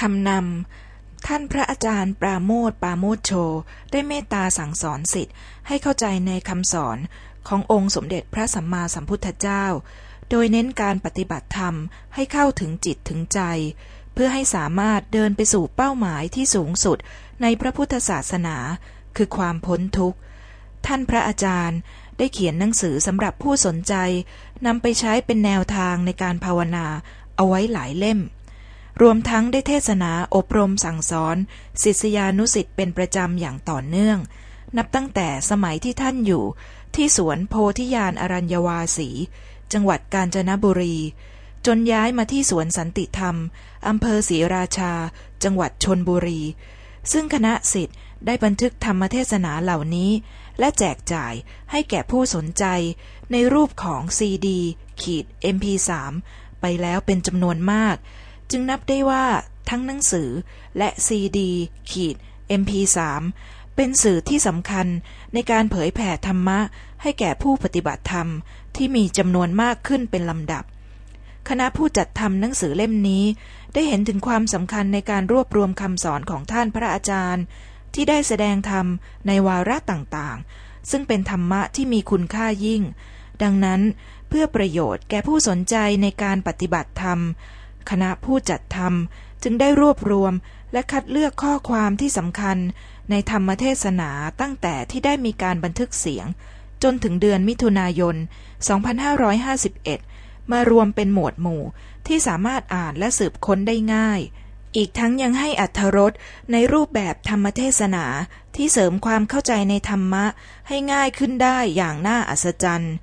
คำนำ ท่านพระอาจารย์ปราโมทปราโมทโช ได้เมตตาสั่งสอนสิทธิ์ให้เข้าใจในคำสอนขององค์สมเด็จพระสัมมาสัมพุทธเจ้า โดยเน้นการปฏิบัติธรรมให้เข้าถึงจิตถึงใจ เพื่อให้สามารถเดินไปสู่เป้าหมายที่สูงสุดในพระพุทธศาสนา คือความพ้นทุกข์ ท่านพระอาจารย์ได้เขียนหนังสือสำหรับผู้สนใจนำไปใช้เป็นแนวทางในการภาวนาเอาไว้หลายเล่ม รวมทั้งได้เทศนาอบรมสั่งสอนศิษยานุสิ์เป็นประจำอย่างต่อเนื่อง นับตั้งแต่สมัยที่ท่านอยู่ ที่สวนโพธิยานอรัญญวาสี จังหวัดกาญจนบุรี จนย้ายมาที่สวนสันติธรรมอำเภอศรีราชา จังหวัดชนบุรี ซึ่งคณะสิทธิ์ได้บันทึกธรรมเทศนาเหล่านี้ และแจกจ่ายให้แก่ผู้สนใจในรูปของซีดีขีด MP3 ไปแล้วเป็นจำนวนมาก จึงนับได้ว่าทั้งหนังสือและซีดีขีด MP3 เป็นสื่อที่สำคัญในการเผยแผ่ธรรมะให้แก่ผู้ปฏิบัติธรรมที่มีจำนวนมากขึ้นเป็นลำดับ คณะผู้จัดทำหนังสือเล่มนี้ ได้เห็นถึงความสำคัญในการรวบรวมคำสอนของท่านพระอาจารย์ ที่ได้แสดงธรรมในวาระต่างๆ ซึ่งเป็นธรรมะที่มีคุณค่ายิ่ง ดังนั้นเพื่อประโยชน์แก่ผู้สนใจในการปฏิบัติธรรม คณะผู้จัดทำจึงได้รวบรวมและคัดเลือกข้อความที่สำคัญในธรรมเทศนาตั้งแต่ที่ได้มีการบันทึกเสียง จนถึงเดือนมิถุนายน 2551 มารวมเป็นหมวดหมู่ที่สามารถอ่านและสืบค้นได้ง่าย อีกทั้งยังให้อัธรสในรูปแบบธรรมเทศนาที่เสริมความเข้าใจในธรรมะให้ง่ายขึ้นได้อย่างน่าอัศจรรย์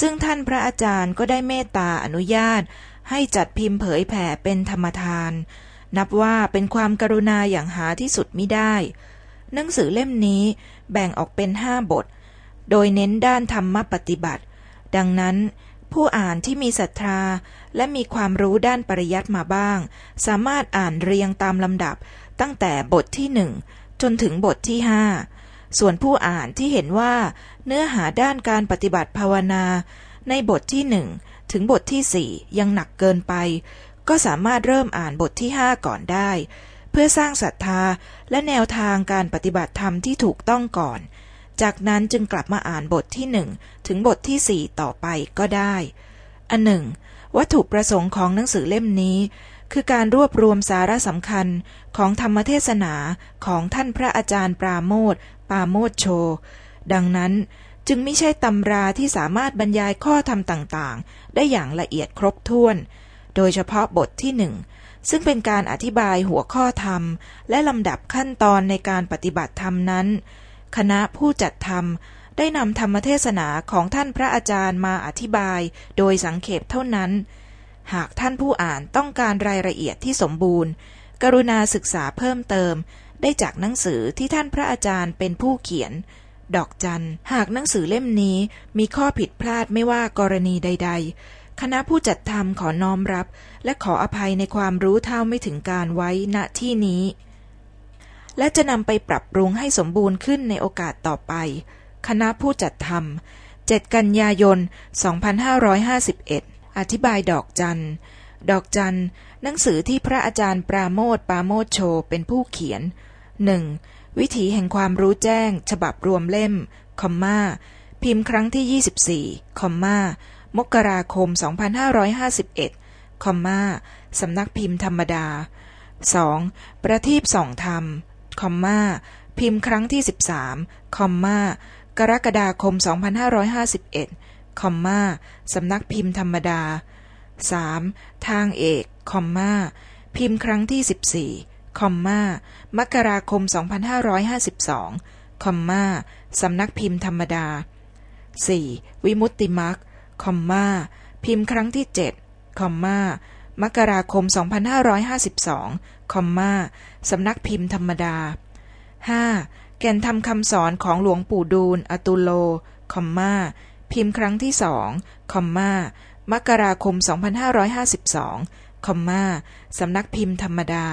ซึ่งท่านพระอาจารย์ก็ได้เมตตาอนุญาต ให้จัดพิมพ์เผยแผ่เป็นธรรมทาน นับว่าเป็นความกรุณาอย่างหาที่สุดมิได้ หนังสือเล่มนี้แบ่งออกเป็นห้าบท โดยเน้นด้านธรรมปฏิบัติ ดังนั้นผู้อ่านที่มีศรัทธาและมีความรู้ด้านปริยัติมาบ้าง สามารถอ่านเรียงตามลำดับตั้งแต่บทที่หนึ่งจนถึงบทที่ห้าส่วนผู้อ่านที่เห็นว่าเนื้อหาด้านการปฏิบัติภาวนา ในบทที่หนึ่งถึงบทที่สี่ยังหนักเกินไป ก็สามารถเริ่มอ่านบทที่ห้าก่อนได้ เพื่อสร้างศรัทธาและแนวทางการปฏิบัติธรรมที่ถูกต้องก่อน จากนั้นจึงกลับมาอ่านบทที่หนึ่งถึงบทที่สี่ต่อไปก็ได้ อันหนึ่ง วัตถุประสงค์ของหนังสือเล่มนี้ คือการรวบรวมสาระสำคัญของธรรมเทศนาของท่านพระอาจารย์ปราโมทปาโมทโช ดังนั้น จึงไม่ใช่ตำราที่สามารถบรรยายข้อธรรมต่างๆ ได้อย่างละเอียดครบถ้วน โดยเฉพาะบทที่หนึ่งซึ่งเป็นการอธิบายหัวข้อธรรม และลำดับขั้นตอนในการปฏิบัติธรรมนั้น คณะผู้จัดทำได้นำธรรมเทศนาของท่านพระอาจารย์มาอธิบายโดยสังเขปเท่านั้น หากท่านผู้อ่านต้องการรายละเอียดที่สมบูรณ์ กรุณาศึกษาเพิ่มเติม ได้จากหนังสือที่ท่านพระอาจารย์เป็นผู้เขียน ดอกจัน หากหนังสือเล่มนี้มีข้อผิดพลาดไม่ว่ากรณีใด ๆ คณะผู้จัดทำขอน้อมรับ และขออภัยในความรู้เท่าไม่ถึงการไว้ณที่นี้ และจะนำไปปรับปรุงให้สมบูรณ์ขึ้นในโอกาสต่อไป คณะผู้จัดทำ7 กันยายน 2551 อธิบายดอกจัน ดอกจัน หนังสือที่พระอาจารย์ปราโมทปราโมทโชเป็นผู้เขียน 1. วิถีแห่งความรู้แจ้ง ฉบับรวมเล่ม คอมมาพิมพ์ครั้งที่ 24 คอมมามกราคม 2551 คอมมาสำนักพิมพ์ธรรมดา 2. ประทีปสองธรรม คอมมาพิมพ์ครั้งที่ 13 คอมมากรกฎาคม 2551 คอมมาสำนักพิมพ์ธรรมดา 3. ทางเอก คอมมาพิมพ์ครั้งที่14 คอมมามกราคม 2552 คอมมาสำนักพิมพ์ธรรมดา 4. วิมุตติมักคอมมาพิมพ์ครั้งที่เจ็ดคอมมามกราคม 2552 คอมมาสำนักพิมพ์ธรรมดา 5. แก่นทำคำสอนของหลวงปู่ดูล อตุโล คอมมาพิมพ์ครั้งที่สองคอมมามกราคม 2552 คอมมาสำนักพิมพ์ธรรมดา